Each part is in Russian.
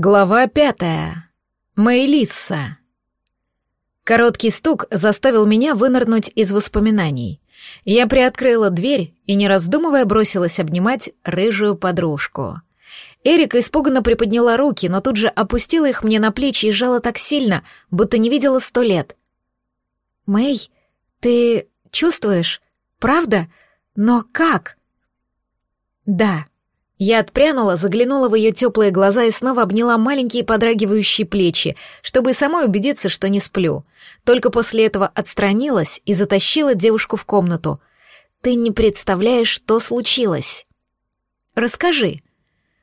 Глава пятая. Мэйлисса. Короткий стук заставил меня вынырнуть из воспоминаний. Я приоткрыла дверь и, не раздумывая, бросилась обнимать рыжую подружку. Эрика испуганно приподняла руки, но тут же опустила их мне на плечи и сжала так сильно, будто не видела сто лет. «Мэй, ты чувствуешь? Правда? Но как?» «Да», я отпрянула, заглянула в ее теплые глаза и снова обняла маленькие подрагивающие плечи, чтобы самой убедиться, что не сплю. Только после этого отстранилась и затащила девушку в комнату. «Ты не представляешь, что случилось». «Расскажи».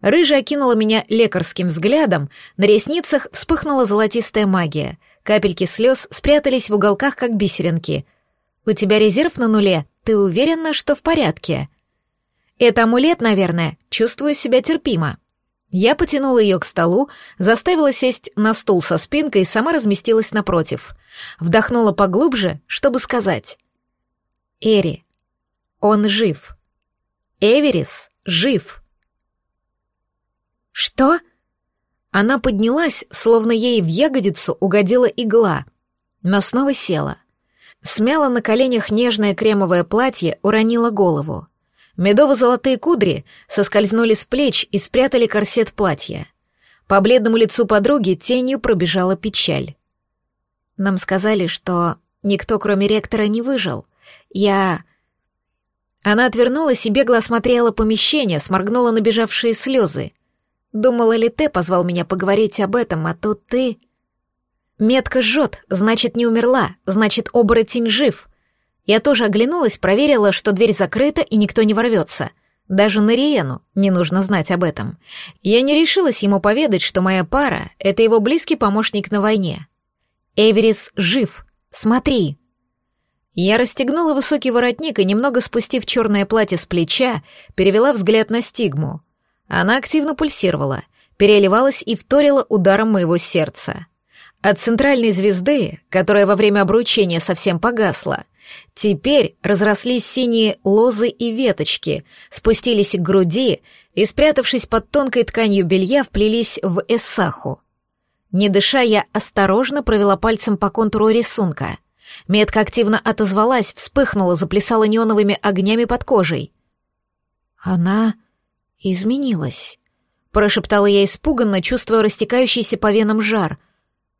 Рыжая окинула меня лекарским взглядом, на ресницах вспыхнула золотистая магия. Капельки слез спрятались в уголках, как бисеринки. «У тебя резерв на нуле? Ты уверена, что в порядке?» Это амулет, наверное, чувствую себя терпимо. Я потянула ее к столу, заставила сесть на стул со спинкой и сама разместилась напротив. Вдохнула поглубже, чтобы сказать. «Эри, он жив. Эверис жив». «Что?» Она поднялась, словно ей в ягодицу угодила игла, но снова села. Смяла на коленях нежное кремовое платье, уронила голову. Медово-золотые кудри соскользнули с плеч и спрятали корсет платья. По бледному лицу подруги тенью пробежала печаль. Нам сказали, что никто, кроме ректора, не выжил. Я... Она отвернулась и бегло осмотрела помещение, сморгнула набежавшие слезы. Думала ли ты позвал меня поговорить об этом, а тут ты... Метка жжет, значит, не умерла, значит, оборотень жив. Я тоже оглянулась, проверила, что дверь закрыта и никто не ворвется. Даже Нариену не нужно знать об этом. Я не решилась ему поведать, что моя пара — это его близкий помощник на войне. Эверис жив. Смотри. Я расстегнула высокий воротник и, немного спустив черное платье с плеча, перевела взгляд на стигму. Она активно пульсировала, переливалась и вторила ударом моего сердца. От центральной звезды, которая во время обручения совсем погасла, Теперь разрослись синие лозы и веточки, спустились к груди и, спрятавшись под тонкой тканью белья, вплелись в эссаху. Не дыша, я осторожно провела пальцем по контуру рисунка. Метка активно отозвалась, вспыхнула, заплясала неоновыми огнями под кожей. «Она изменилась», — прошептала я испуганно, чувствуя растекающийся по венам жар.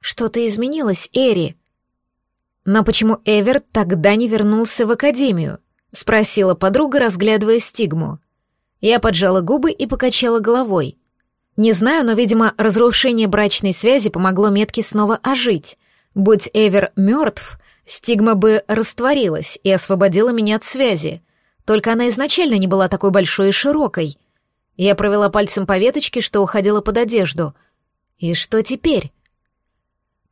«Что-то изменилось, Эри?» «Но почему Эверт тогда не вернулся в академию?» — спросила подруга, разглядывая стигму. Я поджала губы и покачала головой. Не знаю, но, видимо, разрушение брачной связи помогло метке снова ожить. Будь Эвер мертв, стигма бы растворилась и освободила меня от связи. Только она изначально не была такой большой и широкой. Я провела пальцем по веточке, что уходила под одежду. И что теперь?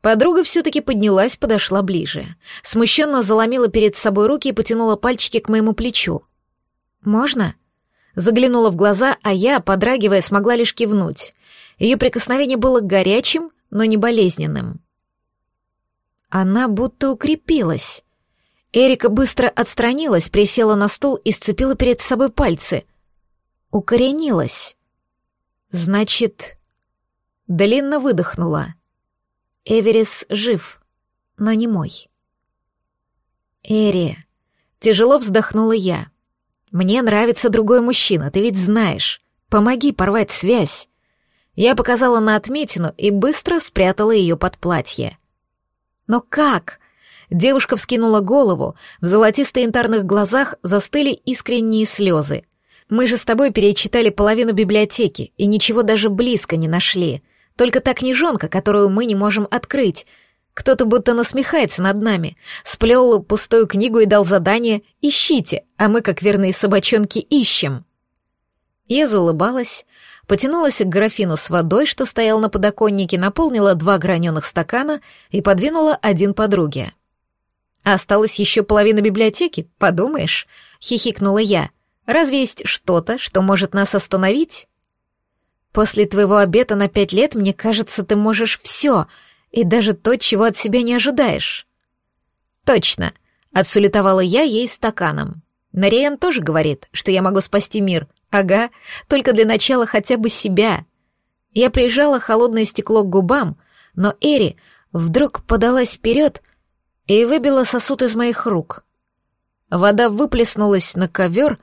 Подруга все-таки поднялась, подошла ближе. Смущенно заломила перед собой руки и потянула пальчики к моему плечу. «Можно?» Заглянула в глаза, а я, подрагивая, смогла лишь кивнуть. Ее прикосновение было горячим, но не болезненным. Она будто укрепилась. Эрика быстро отстранилась, присела на стул и сцепила перед собой пальцы. Укоренилась. Значит, длинно выдохнула. Эверис жив, но не мой. Эри, тяжело вздохнула я. Мне нравится другой мужчина, ты ведь знаешь. Помоги порвать связь. Я показала на отметину и быстро спрятала ее под платье. Но как? Девушка вскинула голову, в золотисто-янтарных глазах застыли искренние слезы. Мы же с тобой перечитали половину библиотеки и ничего даже близко не нашли — только та книжонка, которую мы не можем открыть. Кто-то будто насмехается над нами, сплел пустую книгу и дал задание «Ищите», а мы, как верные собачонки, ищем. Я заулыбалась, потянулась к графину с водой, что стоял на подоконнике, наполнила два граненых стакана и подвинула один подруге. «Осталась еще половина библиотеки, подумаешь?» — хихикнула я. «Разве есть что-то, что может нас остановить?» После твоего обета на пять лет, мне кажется, ты можешь все, и даже то, чего от себя не ожидаешь. Точно, отсулетовала я ей стаканом. Нариен тоже говорит, что я могу спасти мир. Ага, только для начала хотя бы себя. Я прижала холодное стекло к губам, но Эри вдруг подалась вперед и выбила сосуд из моих рук. Вода выплеснулась на ковер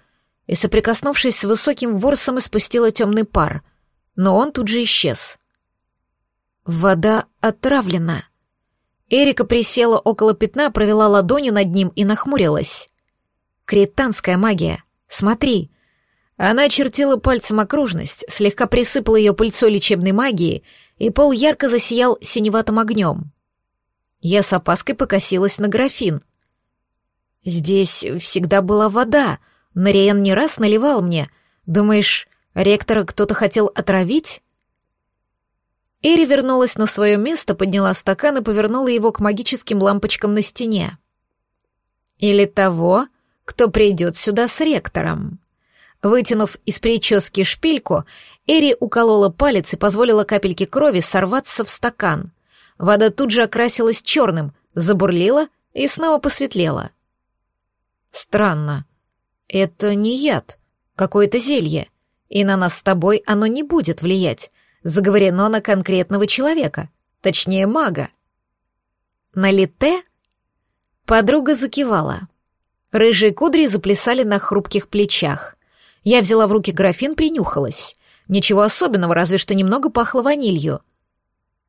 и, соприкоснувшись с высоким ворсом, испустила темный пар, но он тут же исчез. Вода отравлена. Эрика присела около пятна, провела ладонью над ним и нахмурилась. Кританская магия. Смотри. Она чертила пальцем окружность, слегка присыпала ее пыльцой лечебной магии, и пол ярко засиял синеватым огнем. Я с опаской покосилась на графин. Здесь всегда была вода. Нариен не раз наливал мне. Думаешь, ректора кто-то хотел отравить? Эри вернулась на свое место, подняла стакан и повернула его к магическим лампочкам на стене. Или того, кто придет сюда с ректором. Вытянув из прически шпильку, Эри уколола палец и позволила капельке крови сорваться в стакан. Вода тут же окрасилась черным, забурлила и снова посветлела. Странно. Это не яд, какое-то зелье, и на нас с тобой оно не будет влиять заговорено на конкретного человека, точнее мага. На лите подруга закивала. Рыжие кудри заплясали на хрупких плечах. Я взяла в руки графин, принюхалась. Ничего особенного, разве что немного пахло ванилью.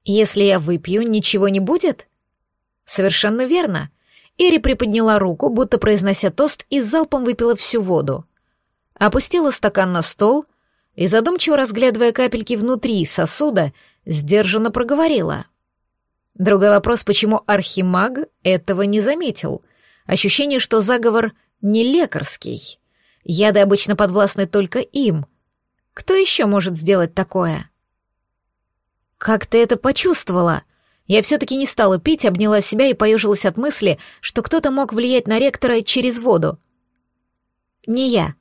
Если я выпью, ничего не будет? Совершенно верно. Эри приподняла руку, будто произнося тост, и залпом выпила всю воду. Опустила стакан на стол и, задумчиво разглядывая капельки внутри сосуда, сдержанно проговорила. Другой вопрос, почему архимаг этого не заметил. Ощущение, что заговор не лекарский. Яды обычно подвластны только им. Кто еще может сделать такое? Как ты это почувствовала? Я все-таки не стала пить, обняла себя и поежилась от мысли, что кто-то мог влиять на ректора через воду. Не я.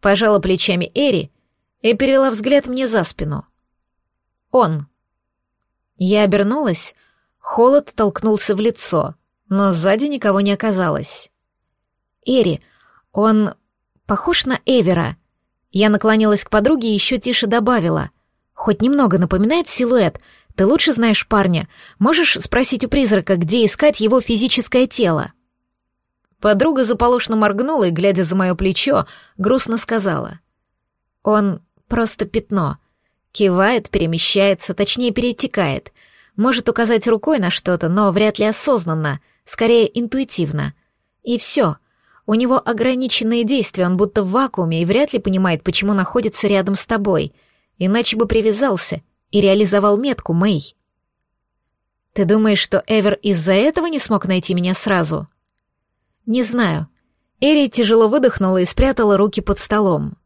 Пожала плечами Эри и перевела взгляд мне за спину. Он. Я обернулась, холод толкнулся в лицо, но сзади никого не оказалось. Эри, он похож на Эвера. Я наклонилась к подруге и еще тише добавила. Хоть немного напоминает силуэт. Ты лучше знаешь парня. Можешь спросить у призрака, где искать его физическое тело? Подруга заполошно моргнула и, глядя за мое плечо, грустно сказала. Он Просто пятно. Кивает, перемещается, точнее перетекает. Может указать рукой на что-то, но вряд ли осознанно, скорее интуитивно. И все. У него ограниченные действия, он будто в вакууме и вряд ли понимает, почему находится рядом с тобой. Иначе бы привязался и реализовал метку, Мэй. Ты думаешь, что Эвер из-за этого не смог найти меня сразу? Не знаю. Эри тяжело выдохнула и спрятала руки под столом.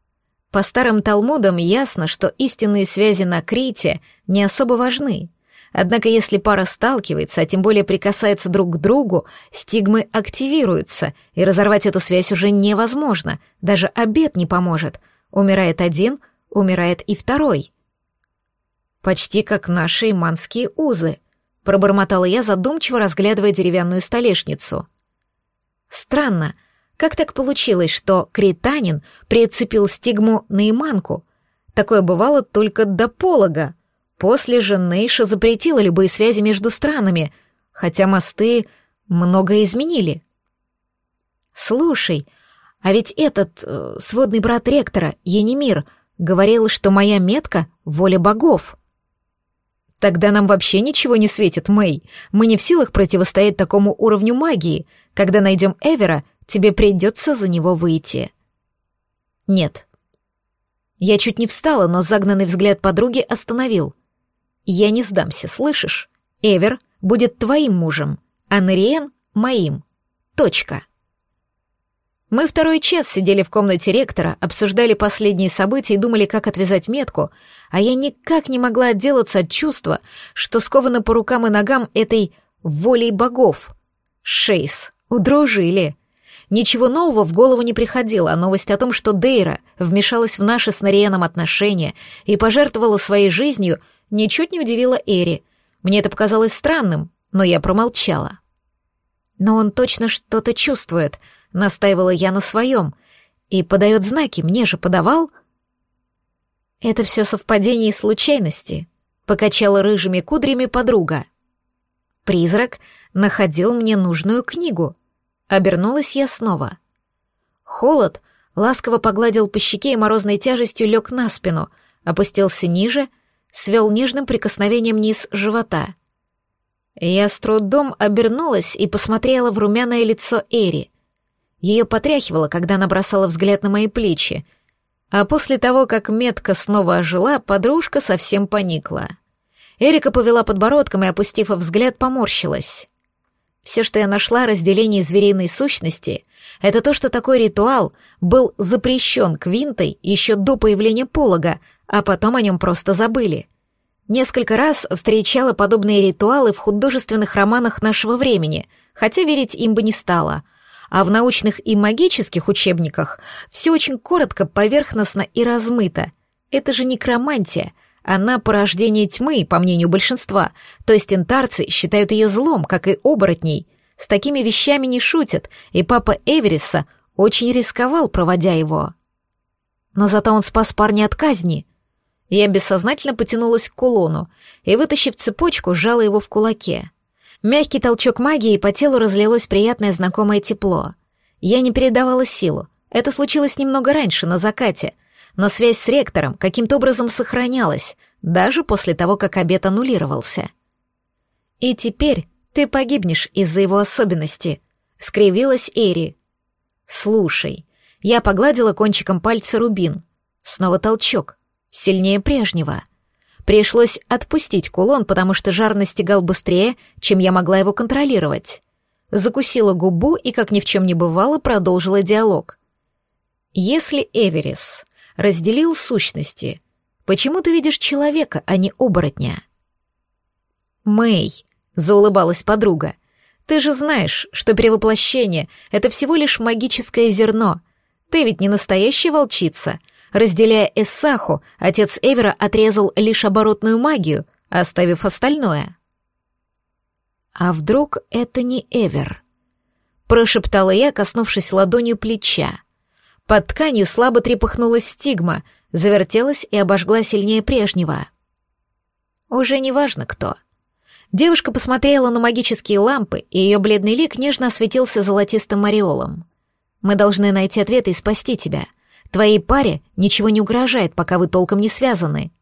По старым талмудам ясно, что истинные связи на Крите не особо важны. Однако если пара сталкивается, а тем более прикасается друг к другу, стигмы активируются, и разорвать эту связь уже невозможно, даже обед не поможет. Умирает один, умирает и второй. Почти как наши иманские узы, пробормотала я, задумчиво разглядывая деревянную столешницу. Странно, — как так получилось, что кританин прицепил стигму на иманку? Такое бывало только до полога. После же Нейша запретила любые связи между странами, хотя мосты многое изменили. «Слушай, а ведь этот э, сводный брат ректора, Енимир, говорил, что моя метка — воля богов». «Тогда нам вообще ничего не светит, Мэй. Мы не в силах противостоять такому уровню магии. Когда найдем Эвера, Тебе придется за него выйти. Нет. Я чуть не встала, но загнанный взгляд подруги остановил. Я не сдамся, слышишь? Эвер будет твоим мужем, а Нариен — моим. Точка. Мы второй час сидели в комнате ректора, обсуждали последние события и думали, как отвязать метку, а я никак не могла отделаться от чувства, что скована по рукам и ногам этой волей богов. Шейс, удружили. Ничего нового в голову не приходило, а новость о том, что Дейра вмешалась в наши с Нариеном отношения и пожертвовала своей жизнью, ничуть не удивила Эри. Мне это показалось странным, но я промолчала. «Но он точно что-то чувствует», — настаивала я на своем, «и подает знаки, мне же подавал». «Это все совпадение и случайности», покачала рыжими кудрями подруга. Призрак находил мне нужную книгу. Обернулась я снова. Холод ласково погладил по щеке и морозной тяжестью лег на спину, опустился ниже, свел нежным прикосновением низ живота. Я с трудом обернулась и посмотрела в румяное лицо Эри. Ее потряхивало, когда она бросала взгляд на мои плечи, а после того, как метка снова ожила, подружка совсем поникла. Эрика повела подбородком и, опустив взгляд, поморщилась. Все, что я нашла о разделении звериной сущности, это то, что такой ритуал был запрещен Квинтой еще до появления полога, а потом о нем просто забыли. Несколько раз встречала подобные ритуалы в художественных романах нашего времени, хотя верить им бы не стала — а в научных и магических учебниках все очень коротко, поверхностно и размыто. Это же некромантия, она порождение тьмы, по мнению большинства, то есть интарцы считают ее злом, как и оборотней. С такими вещами не шутят, и папа Эвериса очень рисковал, проводя его. Но зато он спас парня от казни. Я бессознательно потянулась к кулону и, вытащив цепочку, сжала его в кулаке. Мягкий толчок магии, по телу разлилось приятное знакомое тепло. Я не передавала силу. Это случилось немного раньше, на закате. Но связь с ректором каким-то образом сохранялась, даже после того, как обед аннулировался. «И теперь ты погибнешь из-за его особенности», — скривилась Эри. «Слушай». Я погладила кончиком пальца рубин. Снова толчок. Сильнее прежнего. Пришлось отпустить кулон, потому что жар настигал быстрее, чем я могла его контролировать. Закусила губу и, как ни в чем не бывало, продолжила диалог. «Если Эверис разделил сущности, почему ты видишь человека, а не оборотня?» «Мэй», — заулыбалась подруга, — «ты же знаешь, что перевоплощение — это всего лишь магическое зерно. Ты ведь не настоящая волчица, Разделяя Эссаху, отец Эвера отрезал лишь оборотную магию, оставив остальное. «А вдруг это не Эвер?» — прошептала я, коснувшись ладонью плеча. Под тканью слабо трепыхнулась стигма, завертелась и обожгла сильнее прежнего. Уже не важно кто. Девушка посмотрела на магические лампы, и ее бледный лик нежно осветился золотистым ореолом. «Мы должны найти ответ и спасти тебя. Твоей паре ничего не угрожает, пока вы толком не связаны.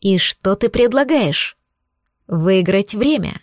И что ты предлагаешь? Выиграть время.